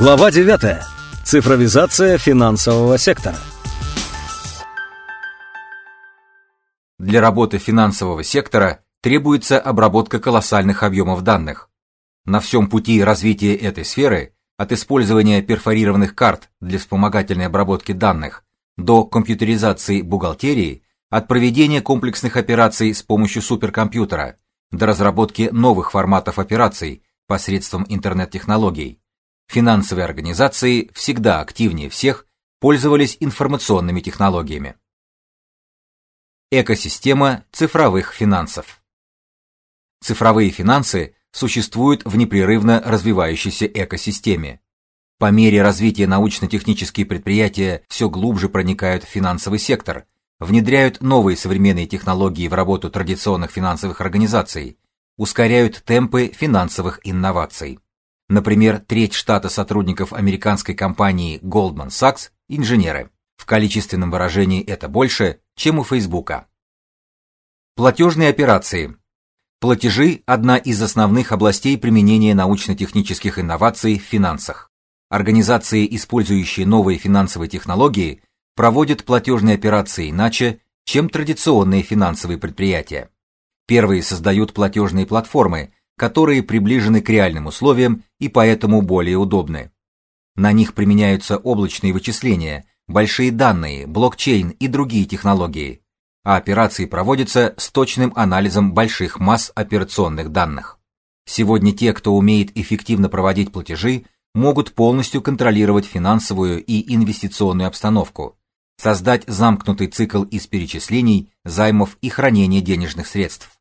Глава 9. Цифровизация финансового сектора. Для работы финансового сектора требуется обработка колоссальных объемов данных. На всем пути развития этой сферы, от использования перфорированных карт для вспомогательной обработки данных до компьютеризации бухгалтерии, от проведения комплексных операций с помощью суперкомпьютера до разработки новых форматов операций посредством интернет-технологий, финансовые организации всегда активнее всех пользовались информационными технологиями. Экосистема цифровых финансов. Цифровые финансы существуют в непрерывно развивающейся экосистеме. По мере развития научно-технические предприятия все глубже проникают в финансовый сектор, внедряют новые современные технологии в работу традиционных финансовых организаций, ускоряют темпы финансовых инноваций. Например, треть штата сотрудников американской компании Goldman Sachs инженеры. В количественном выражении это больше, чем у Фейсбука. Платежные операции. Платежи одна из основных областей применения научно-технических инноваций в финансах. Организации, использующие новые финансовые технологии, проводят платежные операции иначе, чем традиционные финансовые предприятия. Первые создают платежные платформы, которые приближены к реальным условиям и поэтому более удобны. На них применяются облачные вычисления, большие данные, блокчейн и другие технологии, а операции проводятся с точным анализом больших масс операционных данных. Сегодня те, кто умеет эффективно проводить платежи, могут полностью контролировать финансовую и инвестиционную обстановку, создать замкнутый цикл из перечислений, займов и хранения денежных средств.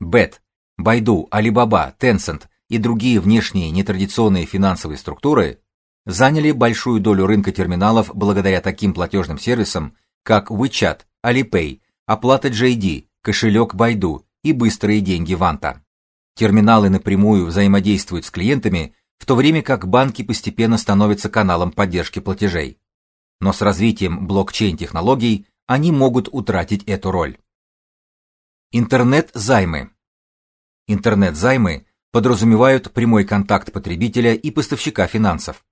Бет, Baidu, Alibaba, Tencent и другие внешние нетрадиционные финансовые структуры заняли большую долю рынка терминалов благодаря таким платежным сервисам, как WeChat, Alipay, оплата JD, кошелек Baidu и быстрые деньги Ванта. Терминалы напрямую взаимодействуют с клиентами, в то время как банки постепенно становятся каналом поддержки платежей. Но с развитием блокчейн-технологий они могут утратить эту роль. Интернет-займы. Интернет-займы подразумевают прямой контакт потребителя и поставщика финансов,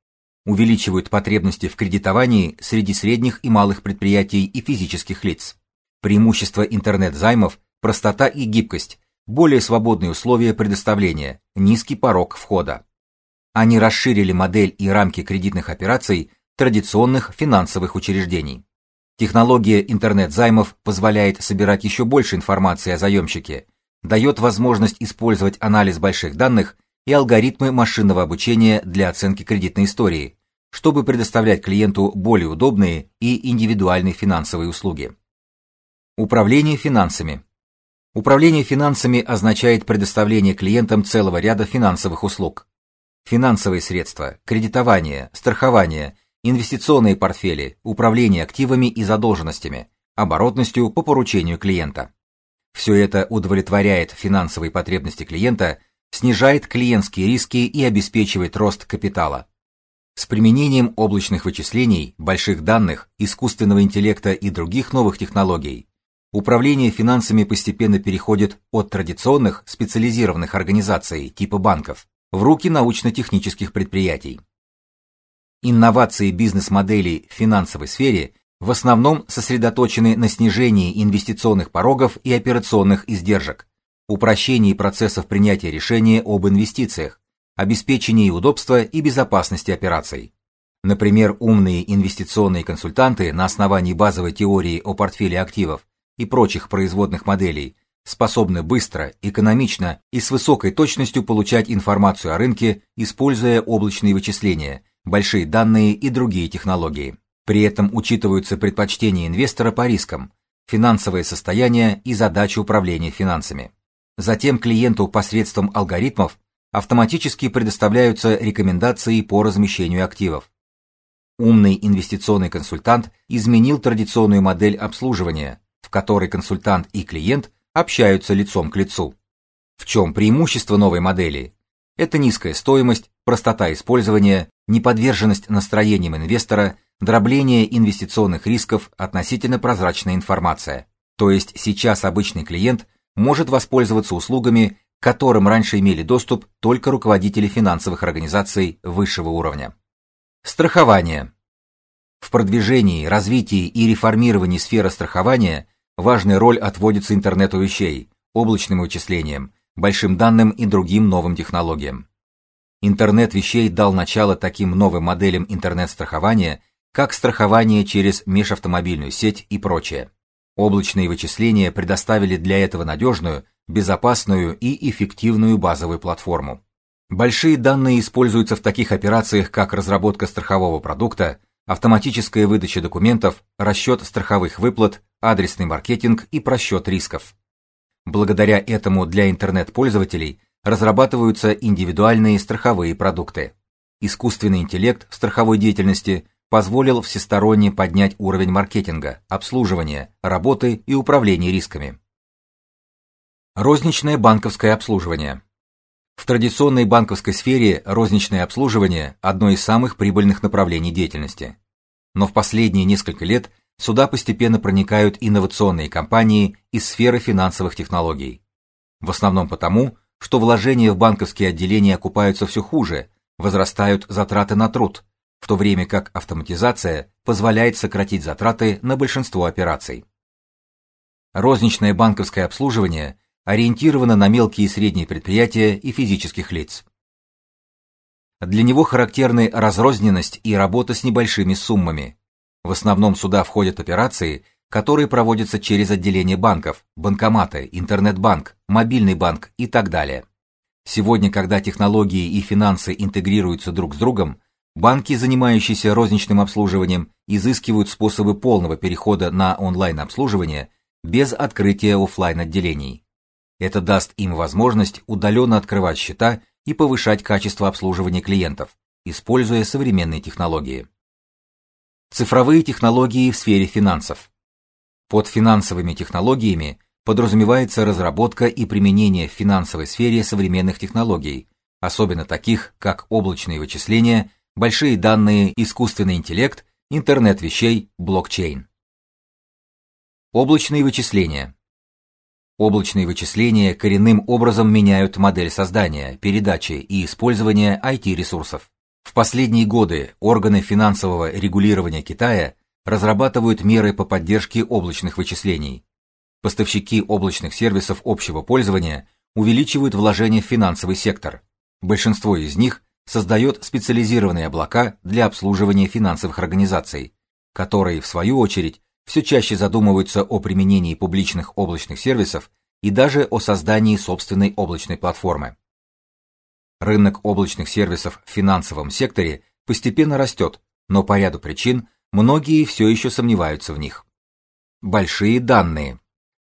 увеличивают потребности в кредитовании среди средних и малых предприятий и физических лиц. Преимущество интернет-займов простота и гибкость, более свободные условия предоставления, низкий порог входа. Они расширили модель и рамки кредитных операций традиционных финансовых учреждений. Технология интернет-займов позволяет собирать еще больше информации о заемщике, дает возможность использовать анализ больших данных и алгоритмы машинного обучения для оценки кредитной истории, чтобы предоставлять клиенту более удобные и индивидуальные финансовые услуги. Управление финансами. Управление финансами означает предоставление клиентам целого ряда финансовых услуг. Финансовые средства, кредитование, страхование, инвестиционные портфели, управление активами и задолженностями, оборотностью по поручению клиента. Все это удовлетворяет финансовые потребности клиента снижает клиентские риски и обеспечивает рост капитала. С применением облачных вычислений, больших данных, искусственного интеллекта и других новых технологий управление финансами постепенно переходит от традиционных специализированных организаций типа банков в руки научно-технических предприятий. Инновации бизнес-моделей в финансовой сфере в основном сосредоточены на снижении инвестиционных порогов и операционных издержек, упрощении процессов принятия решения об инвестициях, обеспечении удобства и безопасности операций. Например, умные инвестиционные консультанты на основании базовой теории о портфеле активов и прочих производных моделей способны быстро, экономично и с высокой точностью получать информацию о рынке, используя облачные вычисления, большие данные и другие технологии. При этом учитываются предпочтения инвестора по рискам, финансовое состояние и задачи управления финансами. Затем клиенту посредством алгоритмов автоматически предоставляются рекомендации по размещению активов. Умный инвестиционный консультант изменил традиционную модель обслуживания, в которой консультант и клиент общаются лицом к лицу. В чем преимущество новой модели? Это низкая стоимость, простота использования, неподверженность настроениям инвестора, дробление инвестиционных рисков, относительно прозрачная информация. То есть сейчас обычный клиент может воспользоваться услугами которым раньше имели доступ только руководители финансовых организаций высшего уровня. Страхование. В продвижении, развитии и реформировании сферы страхования важная роль отводится интернету вещей, облачным вычислениям, большим данным и другим новым технологиям. Интернет вещей дал начало таким новым моделям интернет-страхования, как страхование через межавтомобильную сеть и прочее. Облачные вычисления предоставили для этого надежную, безопасную и эффективную базовую платформу. Большие данные используются в таких операциях, как разработка страхового продукта, автоматическая выдача документов, расчет страховых выплат, адресный маркетинг и просчет рисков. Благодаря этому для интернет-пользователей разрабатываются индивидуальные страховые продукты. Искусственный интеллект в страховой деятельности позволил всесторонне поднять уровень маркетинга, обслуживания, работы и управления рисками. Розничное банковское обслуживание. В традиционной банковской сфере розничное обслуживание одно из самых прибыльных направлений деятельности. Но в последние несколько лет сюда постепенно проникают инновационные компании из сферы финансовых технологий. В основном потому, что вложения в банковские отделения окупаются все хуже, возрастают затраты на труд, в то время как автоматизация позволяет сократить затраты на большинство операций. Розничное банковское обслуживание ориентировано на мелкие и средние предприятия и физических лиц. Для него характерны разрозненность и работа с небольшими суммами. В основном сюда входят операции, которые проводятся через отделения банков, банкоматы, интернет-банк, мобильный банк и так далее. Сегодня, когда технологии и финансы интегрируются друг с другом, банки, занимающиеся розничным обслуживанием, изыскивают способы полного перехода на онлайн-обслуживание без открытия офлайн отделений. Это даст им возможность удаленно открывать счета и повышать качество обслуживания клиентов, используя современные технологии. Цифровые технологии в сфере финансов. Под финансовыми технологиями подразумевается разработка и применение в финансовой сфере современных технологий, особенно таких, как облачные вычисления, большие данные, искусственный интеллект, интернет вещей, блокчейн. Облачные вычисления. Облачные вычисления коренным образом меняют модель создания, передачи и использования IT-ресурсов. В последние годы органы финансового регулирования Китая разрабатывают меры по поддержке облачных вычислений. Поставщики облачных сервисов общего пользования увеличивают вложения в финансовый сектор. Большинство из них создает специализированные облака для обслуживания финансовых организаций, которые в свою очередь все чаще задумываются о применении публичных облачных сервисов и даже о создании собственной облачной платформы. Рынок облачных сервисов в финансовом секторе постепенно растет, но по ряду причин многие все еще сомневаются в них. Большие данные.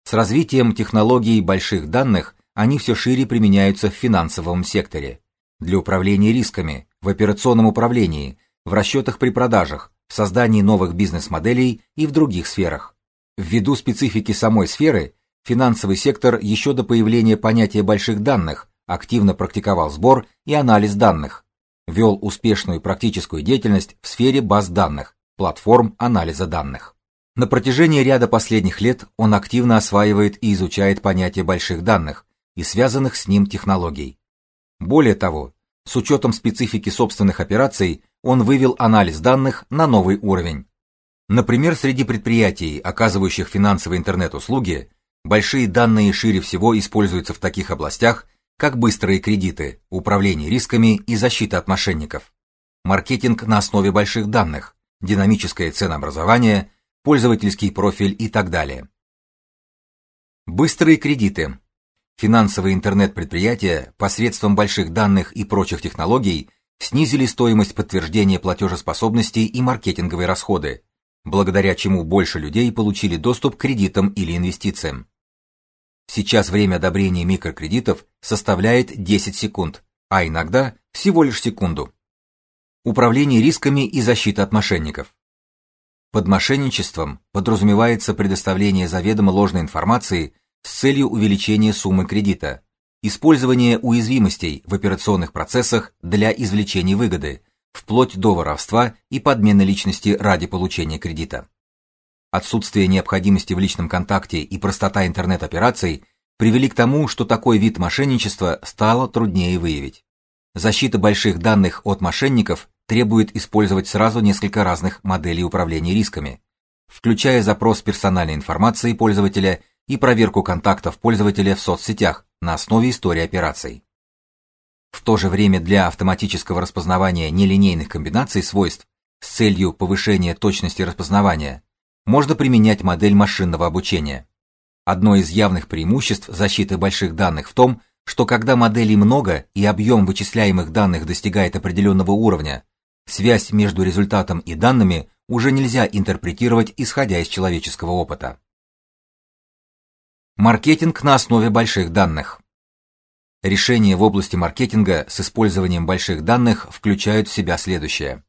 С развитием технологий больших данных они все шире применяются в финансовом секторе для управления рисками, в операционном управлении, в расчетах при продажах, в создании новых бизнес-моделей и в других сферах. Ввиду специфики самой сферы, финансовый сектор еще до появления понятия больших данных активно практиковал сбор и анализ данных, вел успешную практическую деятельность в сфере баз данных, платформ анализа данных. На протяжении ряда последних лет он активно осваивает и изучает понятие больших данных и связанных с ним технологий. Более того, с учетом специфики собственных операций, он вывел анализ данных на новый уровень. Например, среди предприятий, оказывающих финансовые интернет-услуги, большие данные шире всего используются в таких областях, как быстрые кредиты, управление рисками и защита от мошенников, маркетинг на основе больших данных, динамическое ценообразование, пользовательский профиль и так далее. Быстрые кредиты. Финансовые интернет-предприятия посредством больших данных и прочих технологий снизили стоимость подтверждения платежеспособности и маркетинговые расходы, благодаря чему больше людей получили доступ к кредитам или инвестициям. Сейчас время одобрения микрокредитов составляет 10 секунд, а иногда всего лишь секунду. Управление рисками и защита от мошенников. Под мошенничеством подразумевается предоставление заведомо ложной информации с целью увеличения суммы кредита, использование уязвимостей в операционных процессах для извлечения выгоды, вплоть до воровства и подмены личности ради получения кредита. Отсутствие необходимости в личном контакте и простота интернет-операций привели к тому, что такой вид мошенничества стало труднее выявить. Защита больших данных от мошенников требует использовать сразу несколько разных моделей управления рисками, включая запрос персональной информации пользователя и проверку контактов пользователя в соцсетях на основе истории операций. В то же время для автоматического распознавания нелинейных комбинаций свойств с целью повышения точности распознавания можно применять модель машинного обучения. Одно из явных преимуществ защиты больших данных в том, что когда моделей много и объем вычисляемых данных достигает определенного уровня, связь между результатом и данными уже нельзя интерпретировать исходя из человеческого опыта. Маркетинг на основе больших данных. Решения в области маркетинга с использованием больших данных включают в себя следующее: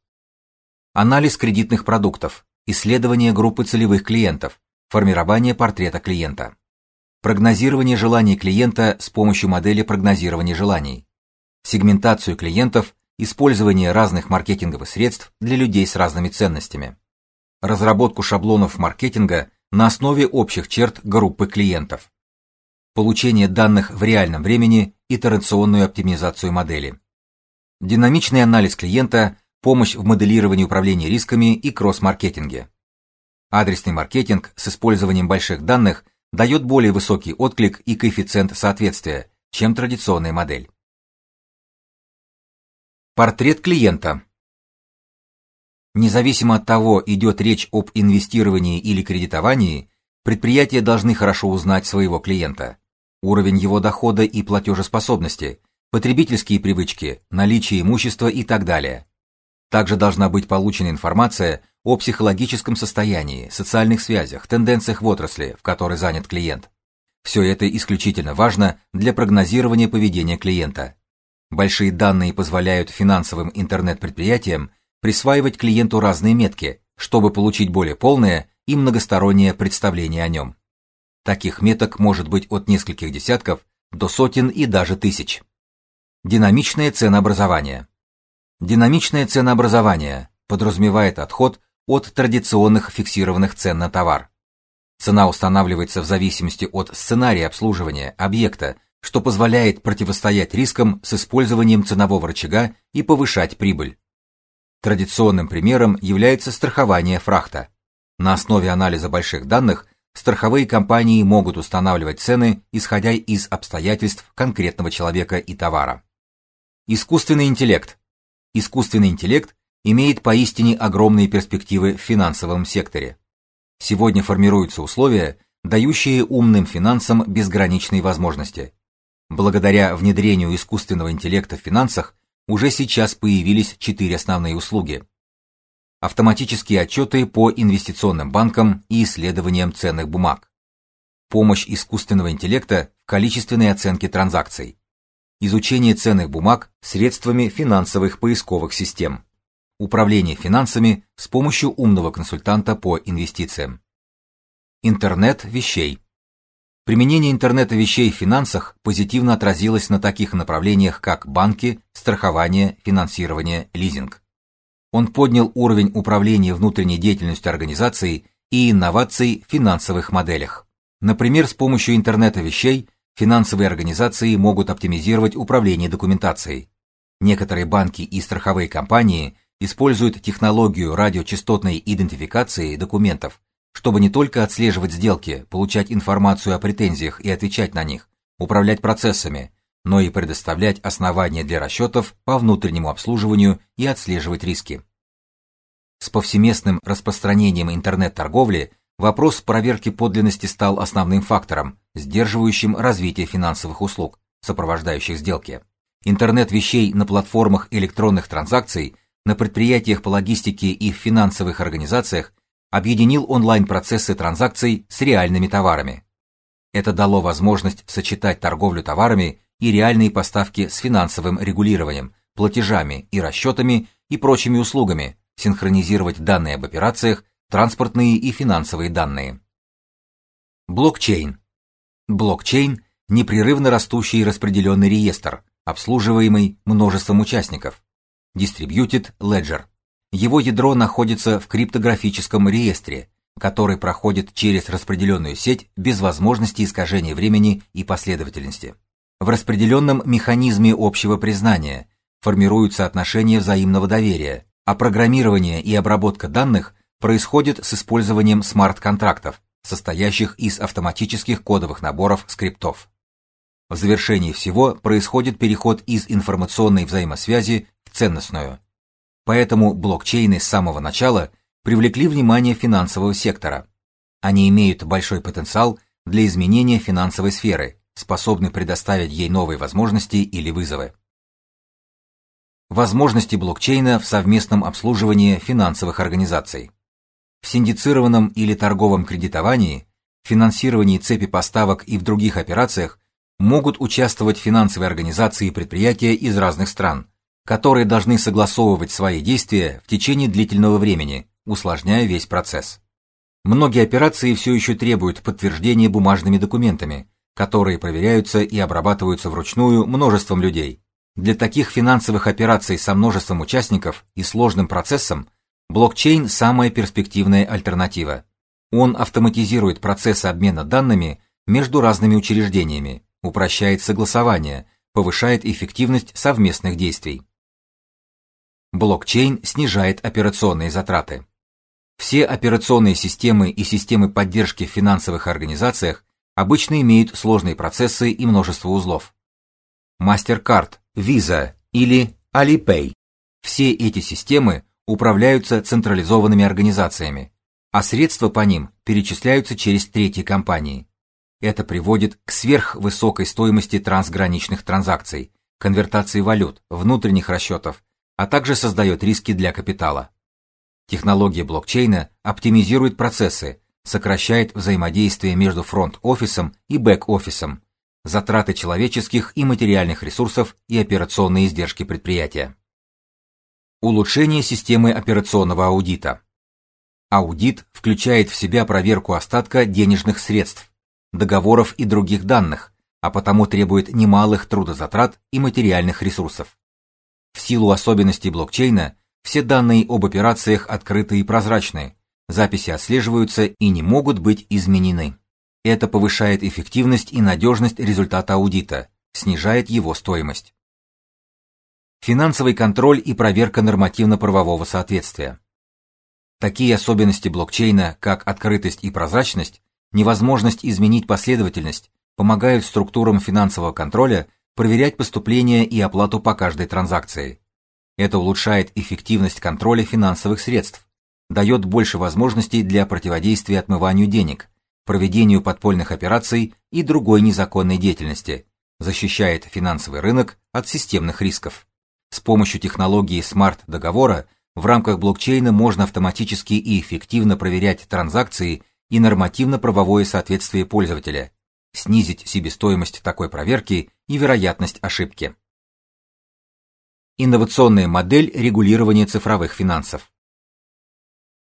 анализ кредитных продуктов, исследование группы целевых клиентов, формирование портрета клиента, прогнозирование желаний клиента с помощью модели прогнозирования желаний, сегментацию клиентов, использование разных маркетинговых средств для людей с разными ценностями, разработку шаблонов маркетинга на основе общих черт группы клиентов, получение данных в реальном времени, итерационную оптимизацию модели, динамичный анализ клиента, помощь в моделировании управления рисками и кросс-маркетинге. Адресный маркетинг с использованием больших данных дает более высокий отклик и коэффициент соответствия, чем традиционная модель. Портрет клиента. Независимо от того, идет речь об инвестировании или кредитовании, предприятия должны хорошо узнать своего клиента, уровень его дохода и платежеспособности, потребительские привычки, наличие имущества и так далее. Также должна быть получена информация о психологическом состоянии, социальных связях, тенденциях в отрасли, в которой занят клиент. Все это исключительно важно для прогнозирования поведения клиента. Большие данные позволяют финансовым интернет-предприятиям присваивать клиенту разные метки, чтобы получить более полное и многостороннее представление о нем. Таких меток может быть от нескольких десятков до сотен и даже тысяч. Динамичное ценообразование. Динамичное ценообразование подразумевает отход от традиционных фиксированных цен на товар. Цена устанавливается в зависимости от сценария обслуживания объекта, что позволяет противостоять рискам с использованием ценового рычага и повышать прибыль. Традиционным примером является страхование фрахта. На основе анализа больших данных страховые компании могут устанавливать цены, исходя из обстоятельств конкретного человека и товара. Искусственный интеллект искусственный интеллект имеет поистине огромные перспективы в финансовом секторе. Сегодня формируются условия, дающие умным финансам безграничные возможности. Благодаря внедрению искусственного интеллекта в финансах уже сейчас появились четыре основные услуги. Автоматические отчеты по инвестиционным банкам и исследованиям ценных бумаг. Помощь искусственного интеллекта в количественной оценке транзакций изучение ценных бумаг средствами финансовых поисковых систем, управление финансами с помощью умного консультанта по инвестициям. Интернет вещей. Применение интернета вещей в финансах позитивно отразилось на таких направлениях, как банки, страхование, финансирование, лизинг. Он поднял уровень управления внутренней деятельностью организации и инноваций в финансовых моделях. Например, с помощью интернета вещей Финансовые организации могут оптимизировать управление документацией. Некоторые банки и страховые компании используют технологию радиочастотной идентификации документов, чтобы не только отслеживать сделки, получать информацию о претензиях и отвечать на них, управлять процессами, но и предоставлять основания для расчетов по внутреннему обслуживанию и отслеживать риски. С повсеместным распространением интернет-торговли Вопрос проверки подлинности стал основным фактором, сдерживающим развитие финансовых услуг, сопровождающих сделки. Интернет вещей на платформах электронных транзакций, на предприятиях по логистике и в финансовых организациях объединил онлайн-процессы транзакций с реальными товарами. Это дало возможность сочетать торговлю товарами и реальные поставки с финансовым регулированием, платежами и расчетами и прочими услугами, синхронизировать данные об операциях транспортные и финансовые данные. Блокчейн. Блокчейн непрерывно растущий распределенный реестр, обслуживаемый множеством участников. Distributed Ledger. Его ядро находится в криптографическом реестре, который проходит через распределенную сеть без возможности искажения времени и последовательности. В распределенном механизме общего признания формируются отношения взаимного доверия, а программирование и обработка данных происходит с использованием смарт-контрактов, состоящих из автоматических кодовых наборов скриптов. В завершении всего происходит переход из информационной взаимосвязи в ценностную. Поэтому блокчейны с самого начала привлекли внимание финансового сектора. Они имеют большой потенциал для изменения финансовой сферы, способны предоставить ей новые возможности или вызовы. Возможности блокчейна в совместном обслуживании финансовых организаций. В синдицированном или торговом кредитовании, финансировании цепи поставок и в других операциях могут участвовать финансовые организации и предприятия из разных стран, которые должны согласовывать свои действия в течение длительного времени, усложняя весь процесс. Многие операции все еще требуют подтверждения бумажными документами, которые проверяются и обрабатываются вручную множеством людей. Для таких финансовых операций со множеством участников и сложным процессом блокчейн самая перспективная альтернатива. Он автоматизирует процессы обмена данными между разными учреждениями, упрощает согласование, повышает эффективность совместных действий. Блокчейн снижает операционные затраты. Все операционные системы и системы поддержки в финансовых организациях обычно имеют сложные процессы и множество узлов. MasterCard, Visa или Alipay. Все эти системы управляются централизованными организациями, а средства по ним перечисляются через третьи компании. Это приводит к сверхвысокой стоимости трансграничных транзакций, конвертации валют, внутренних расчетов, а также создает риски для капитала. Технология блокчейна оптимизирует процессы, сокращает взаимодействие между фронт-офисом и бэк-офисом, затраты человеческих и материальных ресурсов и операционные издержки предприятия. Улучшение системы операционного аудита. Аудит включает в себя проверку остатка денежных средств, договоров и других данных, а потому требует немалых трудозатрат и материальных ресурсов. В силу особенностей блокчейна все данные об операциях открыты и прозрачны, записи отслеживаются и не могут быть изменены. Это повышает эффективность и надежность результата аудита, снижает его стоимость. Финансовый контроль и проверка нормативно-правового соответствия. Такие особенности блокчейна, как открытость и прозрачность, невозможность изменить последовательность, помогают структурам финансового контроля проверять поступления и оплату по каждой транзакции. Это улучшает эффективность контроля финансовых средств, дает больше возможностей для противодействия отмыванию денег, проведению подпольных операций и другой незаконной деятельности, защищает финансовый рынок от системных рисков. С помощью технологии смарт-договора в рамках блокчейна можно автоматически и эффективно проверять транзакции и нормативно-правовое соответствие пользователя, снизить себестоимость такой проверки и вероятность ошибки. Инновационная модель регулирования цифровых финансов.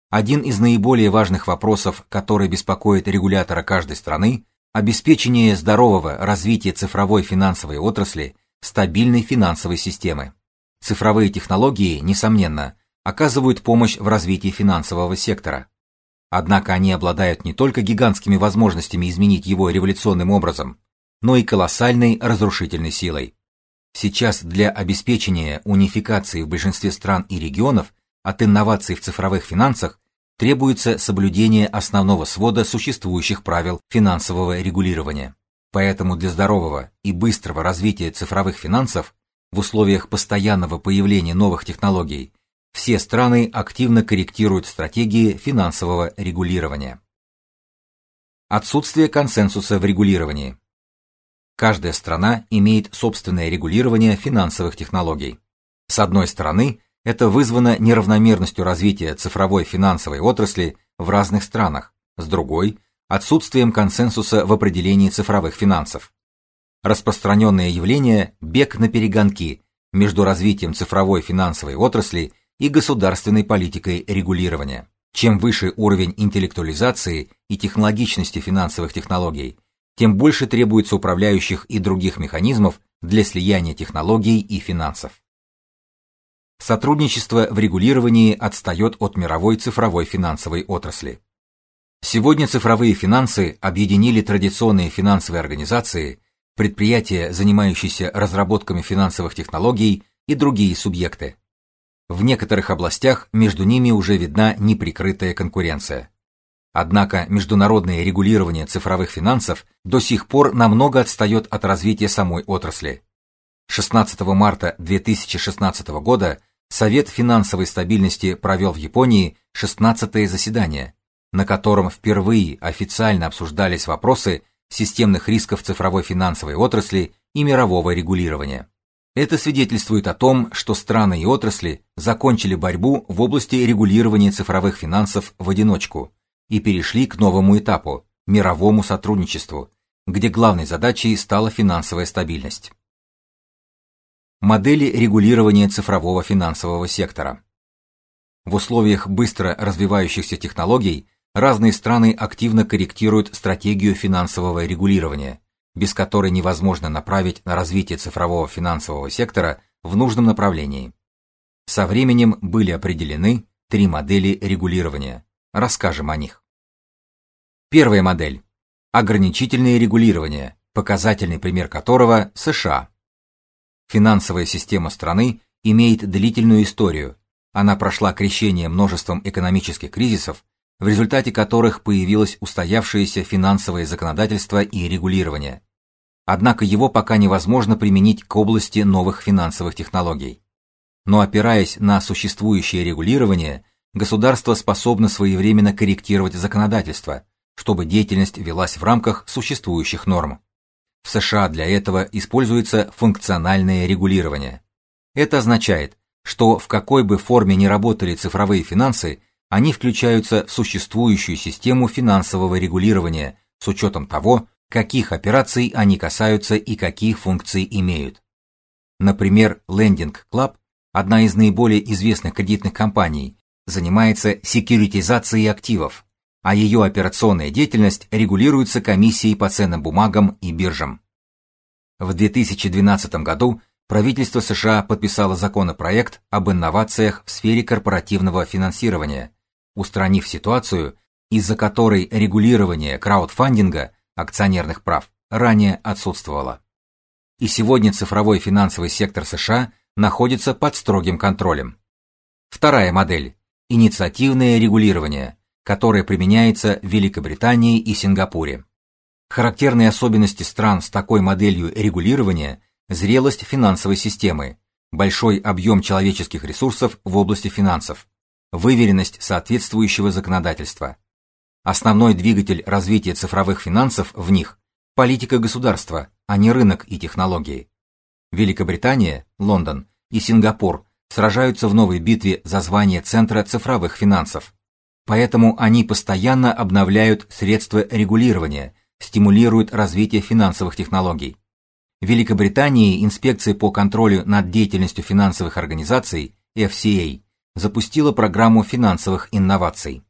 Один из наиболее важных вопросов, который беспокоит регулятора каждой страны, обеспечение здорового развития цифровой финансовой отрасли, стабильной финансовой системы. Цифровые технологии, несомненно, оказывают помощь в развитии финансового сектора. Однако они обладают не только гигантскими возможностями изменить его революционным образом, но и колоссальной разрушительной силой. Сейчас для обеспечения унификации в большинстве стран и регионов от инноваций в цифровых финансах требуется соблюдение основного свода существующих правил финансового регулирования. Поэтому для здорового и быстрого развития цифровых финансов в условиях постоянного появления новых технологий все страны активно корректируют стратегии финансового регулирования. Отсутствие консенсуса в регулировании. Каждая страна имеет собственное регулирование финансовых технологий. С одной стороны, это вызвано неравномерностью развития цифровой финансовой отрасли в разных странах, с другой отсутствием консенсуса в определении цифровых финансов. Распространенное явление бег на перегонки между развитием цифровой финансовой отрасли и государственной политикой регулирования. Чем выше уровень интеллектуализации и технологичности финансовых технологий, тем больше требуется управляющих и других механизмов для слияния технологий и финансов. Сотрудничество в регулировании отстает от мировой цифровой финансовой отрасли. Сегодня цифровые финансы объединили традиционные финансовые организации, предприятия, занимающиеся разработками финансовых технологий и другие субъекты. В некоторых областях между ними уже видна неприкрытая конкуренция. Однако международное регулирование цифровых финансов до сих пор намного отстает от развития самой отрасли. 16 марта 2016 года Совет финансовой стабильности провел в Японии 16-е заседание, на котором впервые официально обсуждались вопросы системных рисков цифровой финансовой отрасли и мирового регулирования. Это свидетельствует о том, что страны и отрасли закончили борьбу в области регулирования цифровых финансов в одиночку и перешли к новому этапу мировому сотрудничеству, где главной задачей стала финансовая стабильность. Модели регулирования цифрового финансового сектора. В условиях быстро развивающихся технологий разные страны активно корректируют стратегию финансового регулирования без которой невозможно направить на развитие цифрового финансового сектора в нужном направлении. Со временем были определены три модели регулирования. Расскажем о них. Первая модель ограничительное регулирование, показательный пример которого США. Финансовая система страны имеет длительную историю. Она прошла крещение множеством экономических кризисов, в результате которых появилось устоявшееся финансовое законодательство и регулирование однако его пока невозможно применить к области новых финансовых технологий. Но опираясь на существующее регулирование, государство способно своевременно корректировать законодательство, чтобы деятельность велась в рамках существующих норм. В США для этого используется функциональное регулирование. Это означает, что в какой бы форме ни работали цифровые финансы, они включаются в существующую систему финансового регулирования с учетом того, каких операций они касаются и каких функций имеют. Например, Lending Club, одна из наиболее известных кредитных компаний, занимается секьюритизацией активов, а ее операционная деятельность регулируется комиссией по ценным бумагам и биржам. В 2012 году правительство США подписало законопроект об инновациях в сфере корпоративного финансирования, устранив ситуацию, из-за которой регулирование краудфандинга акционерных прав ранее отсутствовало. И сегодня цифровой финансовый сектор США находится под строгим контролем. Вторая модель инициативное регулирование, которое применяется в Великобритании и Сингапуре. Характерные особенности стран с такой моделью регулирования зрелость финансовой системы, большой объем человеческих ресурсов в области финансов, выверенность соответствующего законодательства, Основной двигатель развития цифровых финансов в них политика государства, а не рынок и технологии. Великобритания, Лондон и Сингапур сражаются в новой битве за звание центра цифровых финансов. Поэтому они постоянно обновляют средства регулирования, стимулируют развитие финансовых технологий. В Великобритании инспекция по контролю над деятельностью финансовых организаций FCA запустила программу финансовых инноваций.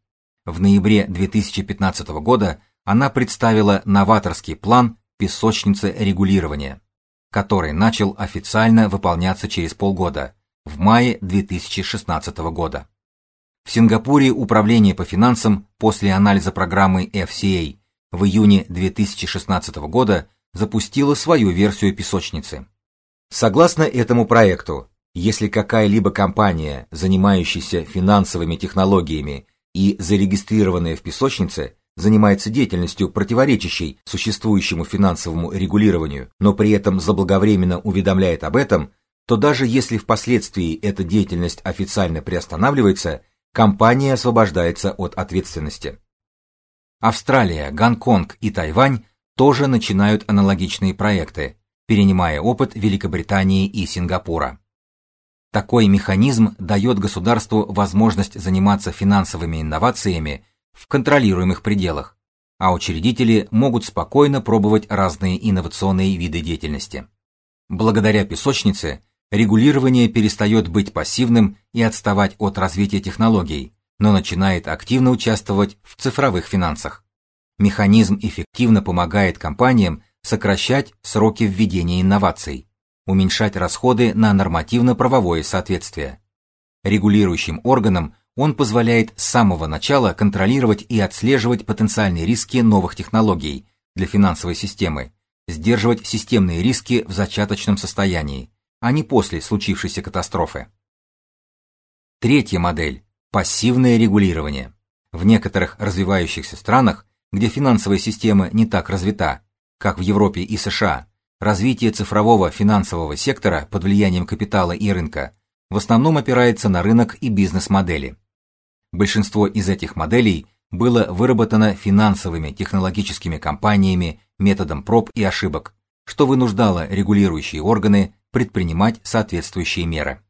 В ноябре 2015 года она представила новаторский план песочницы регулирования, который начал официально выполняться через полгода, в мае 2016 года. В Сингапуре управление по финансам после анализа программы FCA в июне 2016 года запустило свою версию песочницы. Согласно этому проекту, если какая-либо компания, занимающаяся финансовыми технологиями, и зарегистрированная в песочнице занимается деятельностью, противоречащей существующему финансовому регулированию, но при этом заблаговременно уведомляет об этом, то даже если впоследствии эта деятельность официально приостанавливается, компания освобождается от ответственности. Австралия, Гонконг и Тайвань тоже начинают аналогичные проекты, перенимая опыт Великобритании и Сингапура. Такой механизм дает государству возможность заниматься финансовыми инновациями в контролируемых пределах, а учредители могут спокойно пробовать разные инновационные виды деятельности. Благодаря песочнице регулирование перестает быть пассивным и отставать от развития технологий, но начинает активно участвовать в цифровых финансах. Механизм эффективно помогает компаниям сокращать сроки введения инноваций, уменьшать расходы на нормативно-правовое соответствие. Регулирующим органам Он позволяет с самого начала контролировать и отслеживать потенциальные риски новых технологий для финансовой системы, сдерживать системные риски в зачаточном состоянии, а не после случившейся катастрофы. Третья модель пассивное регулирование. В некоторых развивающихся странах, где финансовая система не так развита, как в Европе и США, развитие цифрового финансового сектора под влиянием капитала и рынка в основном опирается на рынок и бизнес-модели. Большинство из этих моделей было выработано финансовыми технологическими компаниями методом проб и ошибок, что вынуждало регулирующие органы предпринимать соответствующие меры.